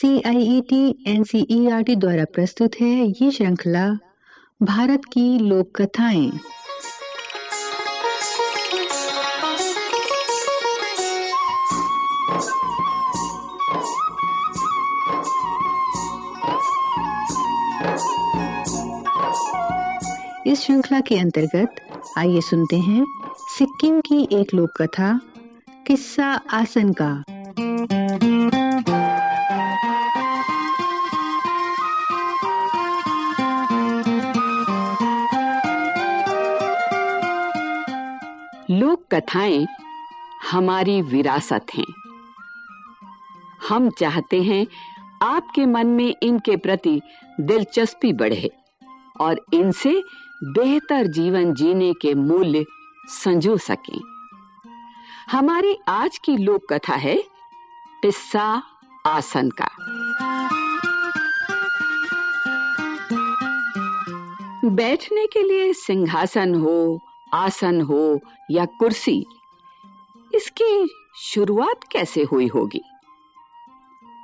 C I E T N C E R T द्वारा प्रस्तुत है ये श्रृंखला, भारत की लोक कथाएँ इस श्रृंखला के अंतर्गत आइए सुनते हैं सिक्किम की एक लोक कथा किस्सा आसन का। कथाएँ हमारी विरासत हैं। हम चाहते हैं आपके मन में इनके प्रति दिलचस्पी बढ़े और इनसे बेहतर जीवन जीने के मूल्य संजो सकें। हमारी आज की लोक कथा है टिस्सा आसन का। बैठने के लिए सिंहासन हो आसन हो या कुर्सी, इसकी शुरुआत कैसे हुई होगी?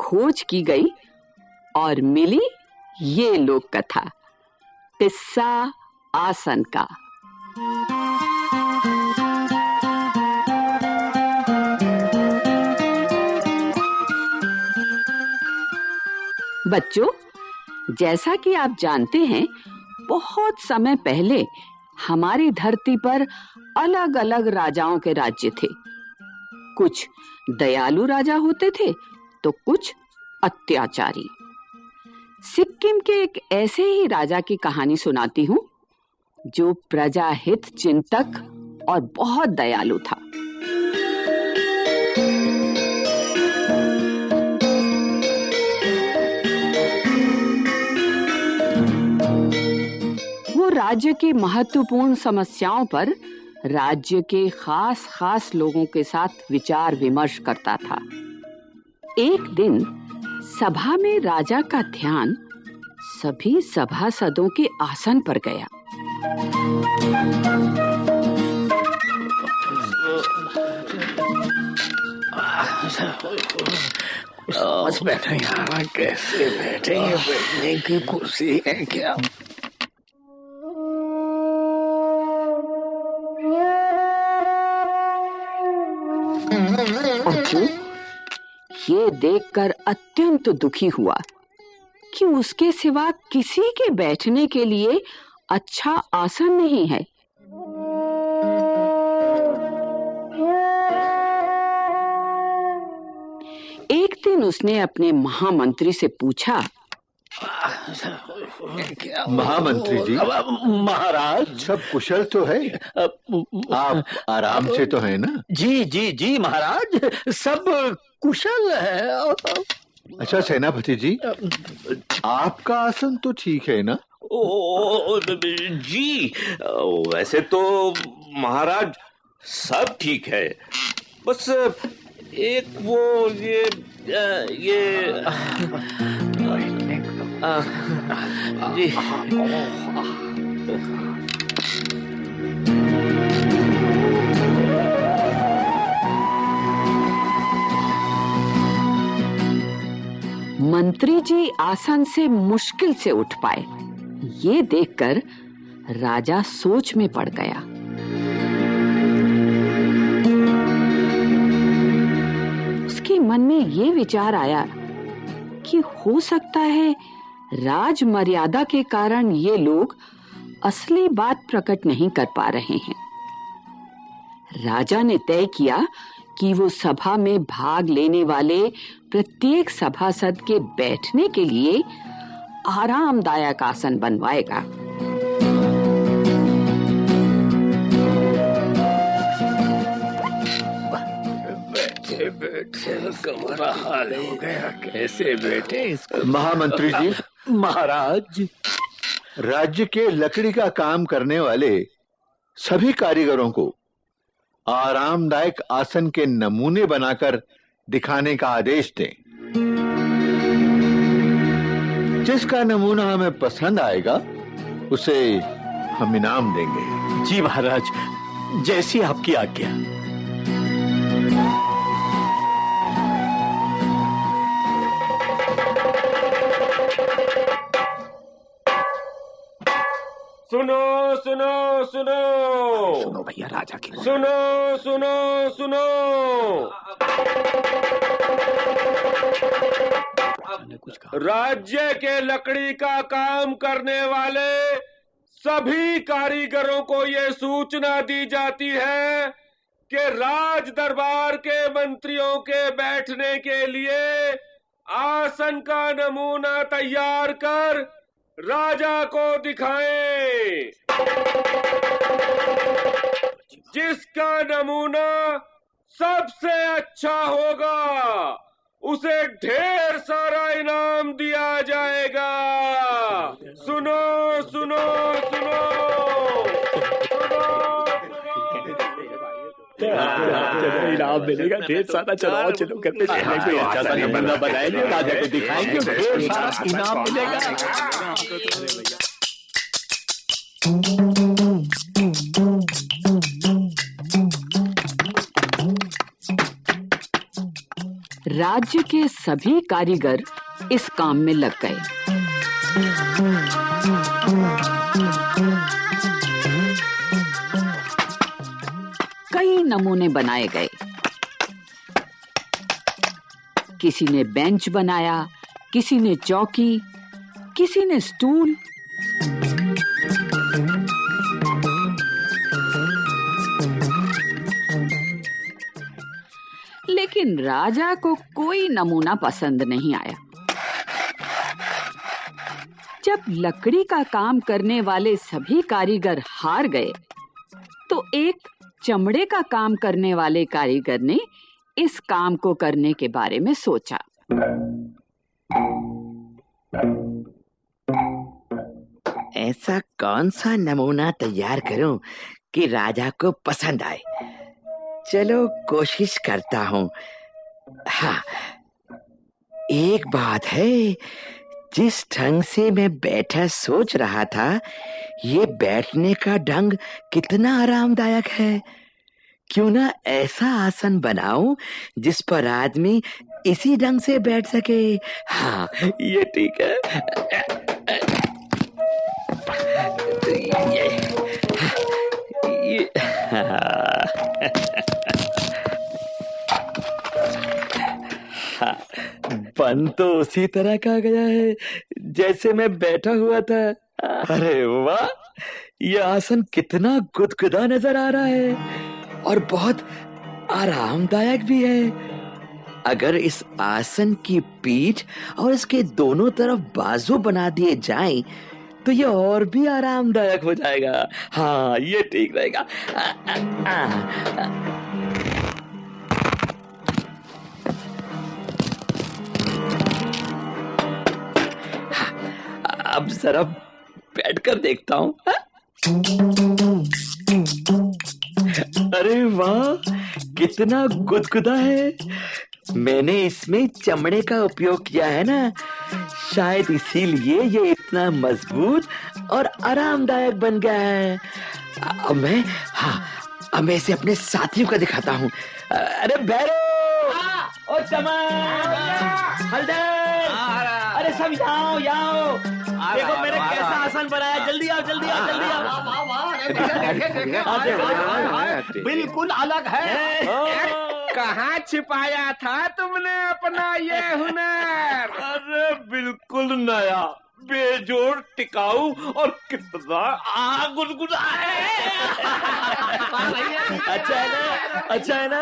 खोज की गई और मिली ये लोक कथा टिस्सा आसन का। बच्चों, जैसा कि आप जानते हैं, बहुत समय पहले हमारी धरती पर अलग-अलग राजाओं के राज्य थे। कुछ दयालु राजा होते थे तो कुछ अत्याचारी। सिक्किम के एक ऐसे ही राजा की कहानी सुनाती हूँ, जो प्रजा हित चिंतक और बहुत दयालु था। राज्य की महत्वपूर्ण समस्याओं पर राज्य के खास खास लोगों के साथ विचार विमर्श करता था। एक दिन सभा में राजा का ध्यान सभी सभासदों के आसन पर गया। बस बैठे यहाँ कैसे बैठेंगे बैठने की कुर्सी है क्या? अर्जुन ये देखकर अत्यंत दुखी हुआ कि उसके सिवा किसी के बैठने के लिए अच्छा आसन नहीं है। एक दिन उसने अपने महामंत्री से पूछा महामंत्री जी। महाराज। सब कुशल तो है। आप आराम से तो है ना? जी जी जी महाराज। सब कुशल है। अच्छा सेनापति जी आपका आसन तो ठीक है ना? ओ जी वैसे तो महाराज सब ठीक है। बस एक वो ये ये जी। मंत्री जी आसन से मुश्किल से उठ पाए। ये देखकर राजा सोच में पड़ गया। उसके मन में ये विचार आया कि हो सकता है राज मर्यादा के कारण ये लोग असली बात प्रकट नहीं कर पा रहे हैं। राजा ने तय किया कि वो सभा में भाग लेने वाले प्रत्येक सभासद के बैठने के लिए आरामदायक आसन बनवाएगा। बैठे बैठे कमरा हाल हो गया। कैसे बैठे? इसको महामंत्री जी महाराज। राज्य के लकड़ी का काम करने वाले सभी कारीगरों को आरामदायक आसन के नमूने बनाकर दिखाने का आदेश दें। जिसका नमूना हमें पसंद आएगा उसे हम इनाम देंगे। जी महाराज जैसी आपकी आज्ञा। सुनो सुनो सुनो। सुनो भैया राजा की सुनो सुनो सुनो। कुछ कहा। राज्य के लकड़ी का काम करने वाले सभी कारीगरों को ये सूचना दी जाती है कि राज दरबार के मंत्रियों के बैठने के लिए आसन का नमूना तैयार कर राजा को दिखाए। जिसका नमूना सबसे अच्छा होगा, उसे ढेर सारा इनाम दिया जाएगा। सुनो सुनो सुनो चलो इनाम मिलेगा ढेर सारा चलो आओ, चलो अच्छा बनाएँगे राजा को दिखाएँगे ढेर सारा इनाम मिलेगा राज्य के सभी कारीगर इस काम में लग गए नमूने बनाए गए। किसी ने बेंच बनाया, किसी ने चौकी, किसी ने स्टूल। लेकिन राजा को कोई नमूना पसंद नहीं आया। जब लकड़ी का काम करने वाले सभी कारीगर हार गए तो एक चमड़े का काम करने वाले कारीगर ने इस काम को करने के बारे में सोचा। ऐसा कौन सा नमूना तैयार करूँ कि राजा को पसंद आए? चलो, कोशिश करता हूँ। हाँ एक बात है जिस ढंग से मैं बैठा सोच रहा था ये बैठने का ढंग कितना आरामदायक है। क्यों ना ऐसा आसन बनाऊँ जिस पर आदमी इसी ढंग से बैठ सके। हाँ ये ठीक है। ये, ये बन तो उसी तरह का गया है, जैसे मैं बैठा हुआ था। अरे वाह! ये आसन कितना गुदगुदा नज़र आ रहा है और बहुत आरामदायक भी है। अगर इस आसन की पीठ और इसके दोनों तरफ़ बाजू बना दिए जाएँ तो ये और भी आरामदायक हो जाएगा। हाँ ये ठीक रहेगा। अब जरा बैठ कर देखता हूँ। अरे वाह कितना गुदगुदा है। मैंने इसमें चमड़े का उपयोग किया है ना। शायद इसीलिए ये इतना मज़बूत और आरामदायक बन गया है। अब मैं हाँ अब मैं इसे अपने साथियों को दिखाता हूँ। अरे बैरो ओ चमन! हल्दर! अरे सब यहाँ यहाँ देखो मैंने कैसा आसन बनाया। जल्दी आओ जल्दी आओ जल्दी आओ। बिल्कुल अलग है। कहाँ छिपाया था तुमने अपना ये हुनर? अरे बिल्कुल नया। बेजोड़ टिकाऊ और कितना आ है। अच्छा है ना? अच्छा है ना?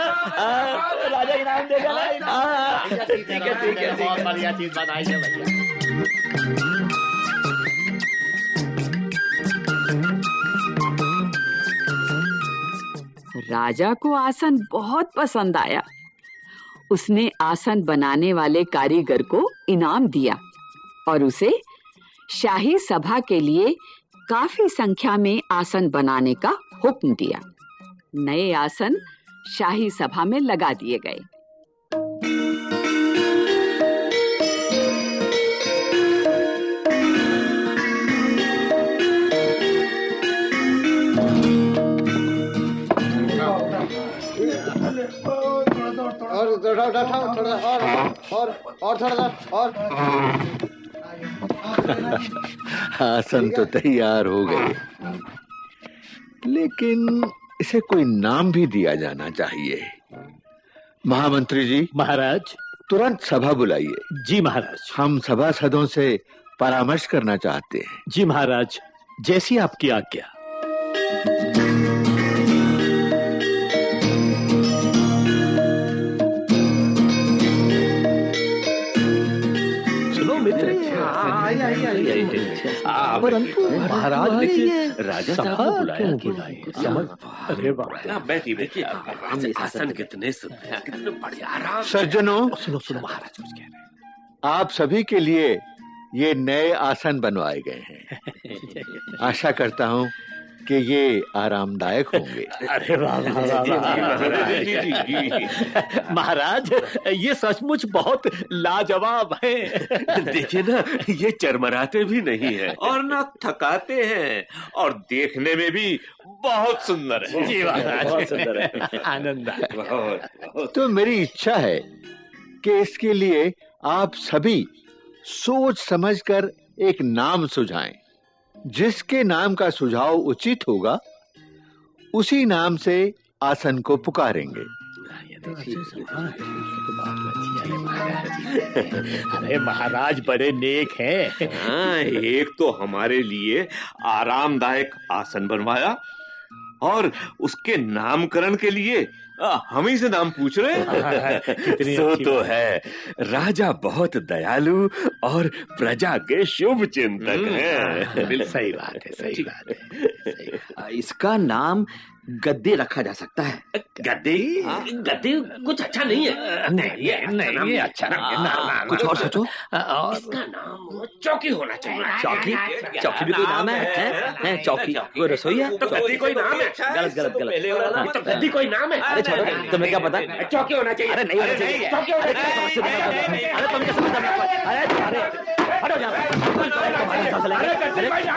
राजा इनाम देगा ना? हाँ, ठीक है ठीक है ठीक है। बढ़िया चीज़ बताई है भैया। राजा को आसन बहुत पसंद आया। उसने आसन बनाने वाले कारीगर को इनाम दिया और उसे शाही सभा के लिए काफ़ी संख्या में आसन बनाने का हुक्म दिया। नए आसन शाही सभा में लगा दिए गए। और और थोड़ा और। आसन तो तैयार हो गए। लेकिन इसे कोई नाम भी दिया जाना चाहिए। महामंत्री जी। महाराज। तुरंत सभा बुलाइए। जी महाराज। हम सभासदों से परामर्श करना चाहते हैं। जी महाराज जैसी आपकी आज्ञा। परंतु महाराज राजा साहब को बुलाया अरे बाप। बैठिए आसन कितने कितने बढ़िया आराम सज्जनों सुनो सुनो महाराज कुछ कह रहे आप सभी के लिए ये नए आसन बनवाए गए हैं। आशा करता हूँ कि ये आरामदायक होंगे। अरे। महाराज ये सचमुच बहुत लाजवाब है। देखिए ना ये चरमराते भी नहीं है। और ना थकाते हैं। और देखने में भी बहुत सुंदर है। जी महाराज। बहुत सुंदर है। आनंद तो मेरी इच्छा है कि इसके लिए आप सभी सोच समझकर एक नाम सुझाएँ। जिसके नाम का सुझाव उचित होगा उसी नाम से आसन को पुकारेंगे। अरे महाराज बड़े नेक हैं। हाँ एक तो हमारे लिए आरामदायक आसन बनवाया और उसके नामकरण के लिए हम ही से नाम पूछ रहे हैं। कितनी सो तो है। राजा बहुत दयालु और प्रजा के शुभ चिंतक है। सही बात है सही बात है सही इसका नाम गद्दे रखा जा सकता है। गद्दे? गद्दी कुछ अच्छा नहीं है। है। नहीं ये नहीं ये अच्छा नहीं है ना ना कुछ और सोचो। और इसका नाम चौकी होना चाहिए। चौकी? चौकी? भी कोई नाम है? हैं? हैं चौकी? कोई रसोई है? तो गद्दी कोई नाम है? गलत गलत गलत। हाँ, तो गद्दी कोई नाम है? अरे छोड़ो तुम्हें क्या पता? चौकी होना चाहिए। अरे नहीं होना चाहिए चौकी होना चाहिए। अरे तुम क्या समझते हो अरे अरे हटो यहाँ। अरे,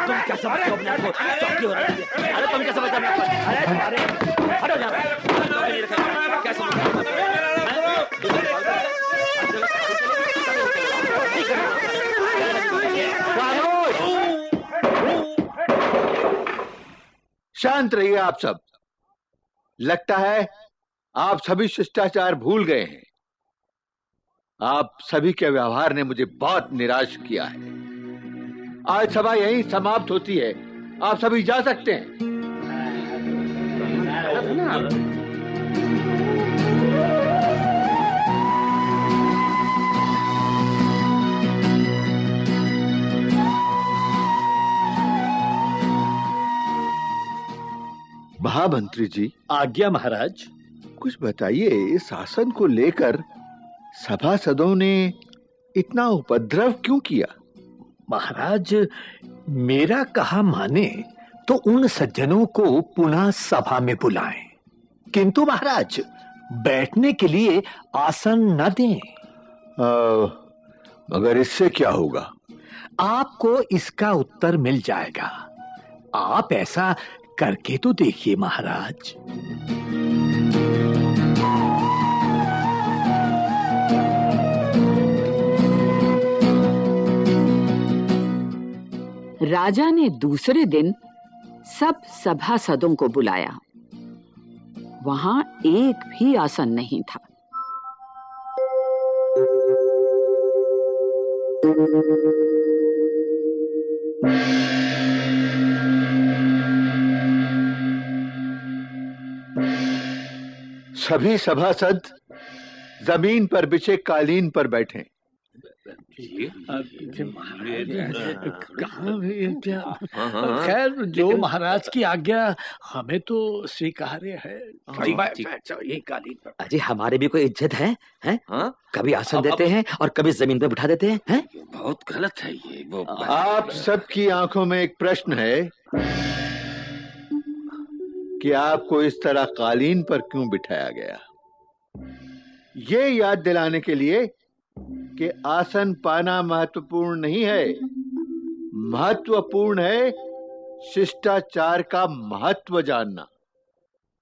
तुम क्या समझते हो? अपने आप को? चौकी हो रहा है अरे तुम क्या समझते हो अपने आप को? अरे शांत रहिए आप सब। लगता है आप सभी शिष्टाचार भूल गए हैं। आप सभी के व्यवहार ने मुझे बहुत निराश किया है। आज सभा यहीं समाप्त होती है। आप सभी जा सकते हैं। महामंत्री जी आज्ञा महाराज। कुछ बताइए इस शासन को लेकर सभासदों ने इतना उपद्रव क्यों किया? महाराज मेरा कहा माने तो उन सज्जनों को पुनः सभा में बुलाएँ। किंतु महाराज बैठने के लिए आसन न दें। आ, मगर इससे क्या होगा? आपको इसका उत्तर मिल जाएगा। आप ऐसा करके तो देखिए महाराज। राजा ने दूसरे दिन सब सभासदों को बुलाया। वहाँ एक भी आसन नहीं था। सभी सभासद ज़मीन पर बिछे कालीन पर बैठे। खैर जो महाराज की आज्ञा हमें तो स्वीकार्य है। ये कालीन अजय हमारे भी कोई इज़्ज़त है हैं? हाँ। कभी आसन देते हैं और कभी ज़मीन पे बिठा देते हैं हैं? बहुत गलत है ये वो आप सबकी आँखों में एक प्रश्न है कि आपको इस तरह कालीन पर क्यों बिठाया गया? ये याद दिलाने के लिए कि आसन पाना महत्वपूर्ण नहीं है। महत्वपूर्ण है शिष्टाचार का महत्व जानना।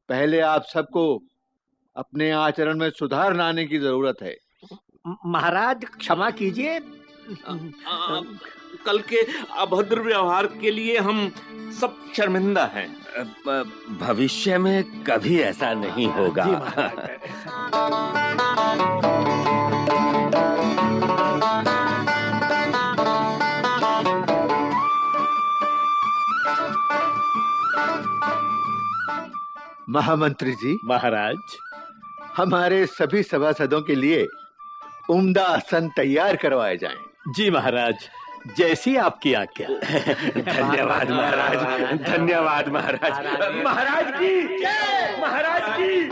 पहले आप सबको अपने आचरण में सुधार लाने की ज़रूरत है। महाराज क्षमा कीजिए। कल के अभद्र व्यवहार के लिए हम सब शर्मिंदा हैं। भविष्य में कभी ऐसा नहीं होगा। महामंत्री जी। महाराज। हमारे सभी सभासदों के लिए उम्दा आसन तैयार करवाए जाएँ। जी महाराज जैसी आपकी आज्ञा। धन्यवाद महाराज धन्यवाद महाराज। महाराज की जय! महाराज की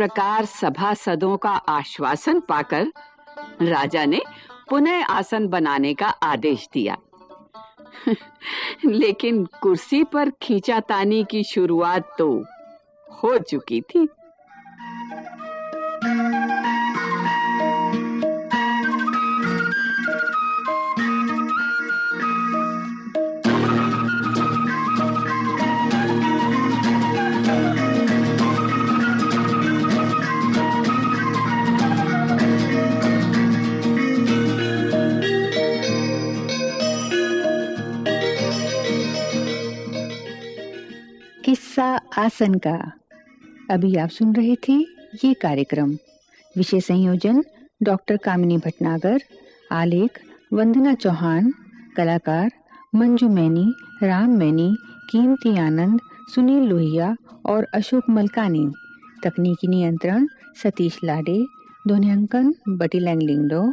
प्रकार सभा सदों का आश्वासन पाकर राजा ने पुनः आसन बनाने का आदेश दिया। लेकिन कुर्सी पर खींचातानी की शुरुआत तो हो चुकी थी। आसन का। अभी आप सुन रहे थे ये कार्यक्रम। विषय संयोजन डॉक्टर कामिनी भटनागर, आलेख वंदना चौहान, कलाकार मंजू मैनी, राम मैनी, कीमती आनंद, सुनील लोहिया और अशोक मलकानी। तकनीकी नियंत्रण सतीश लाडे ध्वनियांकन बटी लैंगलिंगडो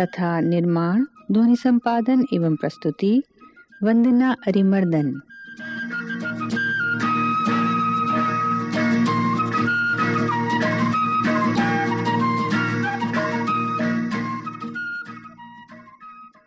तथा निर्माण, ध्वनि संपादन एवं प्रस्तुति वंदना अरिमर्दन।